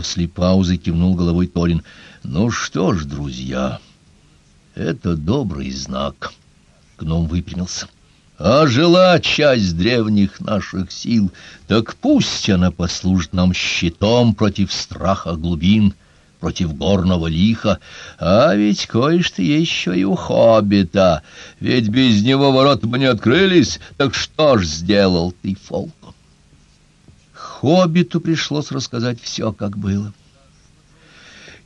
После паузы кивнул головой Торин. «Ну что ж, друзья, это добрый знак». Гном выпрямился. «А жила часть древних наших сил, так пусть она послужит нам щитом против страха глубин» против горного лиха, а ведь кое-что еще и у хоббита, ведь без него ворота бы не открылись, так что ж сделал ты, Фолко? Хоббиту пришлось рассказать все, как было.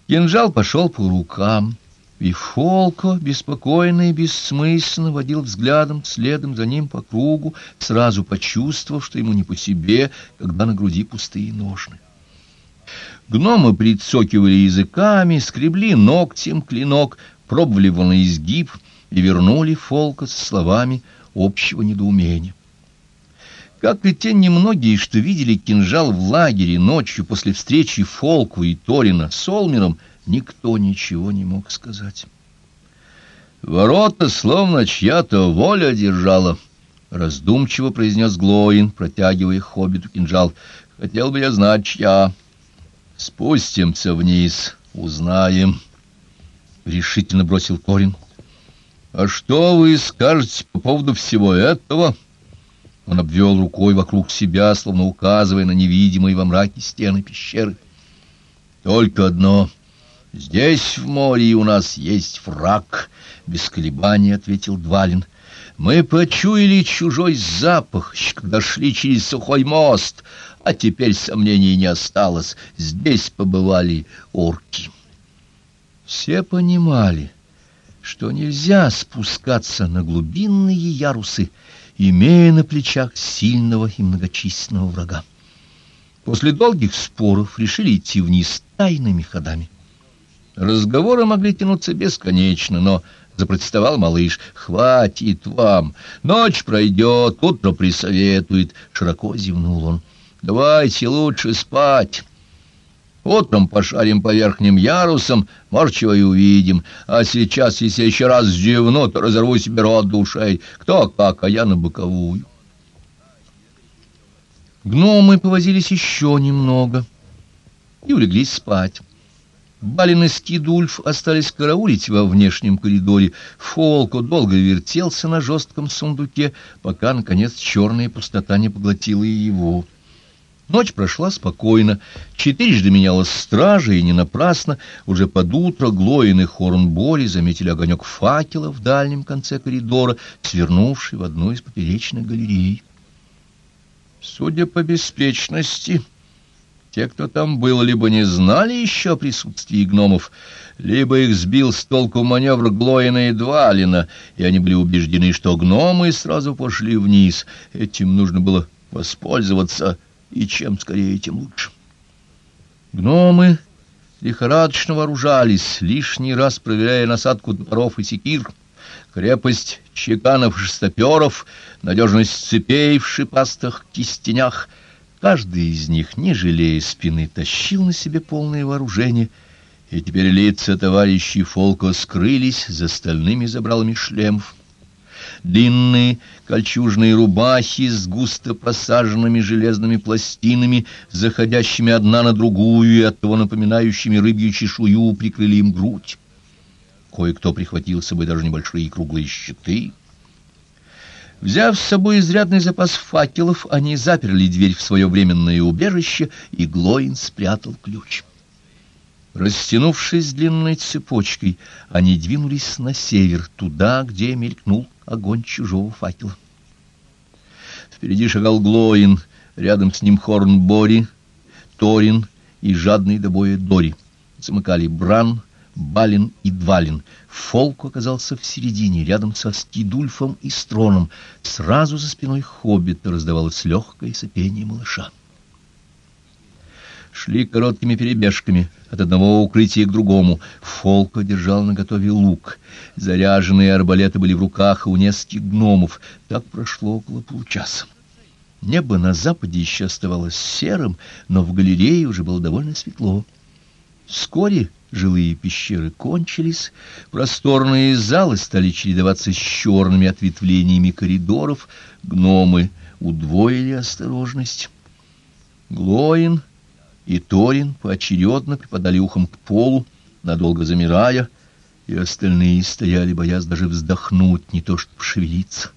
Кинжал пошел по рукам, и Фолко, беспокойно и бессмысленно, водил взглядом следом за ним по кругу, сразу почувствовав, что ему не по себе, когда на груди пустые ножны. Гномы прицокивали языками, скребли ногтем клинок, пробовали его на изгиб и вернули Фолка со словами общего недоумения. Как и те немногие, что видели кинжал в лагере ночью после встречи Фолку и Торина с Олмером, никто ничего не мог сказать. «Ворота словно чья-то воля держала», — раздумчиво произнес Глоин, протягивая хоббиту кинжал. «Хотел бы я знать, чья». «Спустимся вниз, узнаем», — решительно бросил Торин. «А что вы скажете по поводу всего этого?» Он обвел рукой вокруг себя, словно указывая на невидимые во мраке стены пещеры. «Только одно. Здесь, в море, у нас есть враг», — без колебаний ответил Двалин. «Мы почуяли чужой запах, когда шли через сухой мост, а теперь сомнений не осталось. Здесь побывали орки». Все понимали, что нельзя спускаться на глубинные ярусы, имея на плечах сильного и многочисленного врага. После долгих споров решили идти вниз тайными ходами. Разговоры могли тянуться бесконечно, но запротестовал малыш. «Хватит вам! Ночь пройдет, утро присоветует!» Широко зевнул он. «Давайте лучше спать!» Утром пошарим по верхним ярусам, может, и увидим. А сейчас, если еще раз зевну, то разорву себе рот душей. Кто как, а я на боковую. Гномы повозились еще немного и улеглись спать. Балин и Скидульф остались караулить во внешнем коридоре. Фолко долго вертелся на жестком сундуке, пока, наконец, черная пустота не поглотила и его. Ночь прошла спокойно, четырежды менялась стража, и не напрасно. Уже под утро Глоин и Хорнбори заметили огонек факела в дальнем конце коридора, свернувший в одну из поперечных галерей. Судя по беспечности, те, кто там был, либо не знали еще о присутствии гномов, либо их сбил с толку маневр Глоина и Двалина, и они были убеждены, что гномы сразу пошли вниз. Этим нужно было воспользоваться и чем скорее, тем лучше. Гномы лихорадочно вооружались, лишний раз проверяя насадку топоров и секир, крепость чеканов и шестоперов, надежность цепей в шипастых кистенях. Каждый из них, не жалея спины, тащил на себе полное вооружение, и теперь лица товарищей Фолко скрылись за стальными забралами шлемов. Длинные кольчужные рубахи с густо посаженными железными пластинами, заходящими одна на другую и оттого напоминающими рыбью чешую, прикрыли им грудь. Кое-кто прихватил с собой даже небольшие круглые щиты. Взяв с собой изрядный запас факелов, они заперли дверь в свое временное убежище, и Глоин спрятал ключ. Растянувшись длинной цепочкой, они двинулись на север, туда, где мелькнул огонь чужого факела. Впереди шагал Глоин, рядом с ним Хорнбори, Торин и жадный до боя Дори. Замыкали Бран, Балин и Двалин. Фолк оказался в середине, рядом со Скидульфом и Строном. Сразу за спиной хоббита раздавалось легкое сопение малыша шли короткими перебежками от одного укрытия к другому. Фолко держал наготове лук. Заряженные арбалеты были в руках у нескольких гномов. Так прошло около получаса. Небо на западе еще оставалось серым, но в галерее уже было довольно светло. Вскоре жилые пещеры кончились, просторные залы стали чередоваться с черными ответвлениями коридоров, гномы удвоили осторожность. Глоин и Торин поочередно припадали ухом к полу, надолго замирая, и остальные стояли, боясь даже вздохнуть, не то что пошевелиться.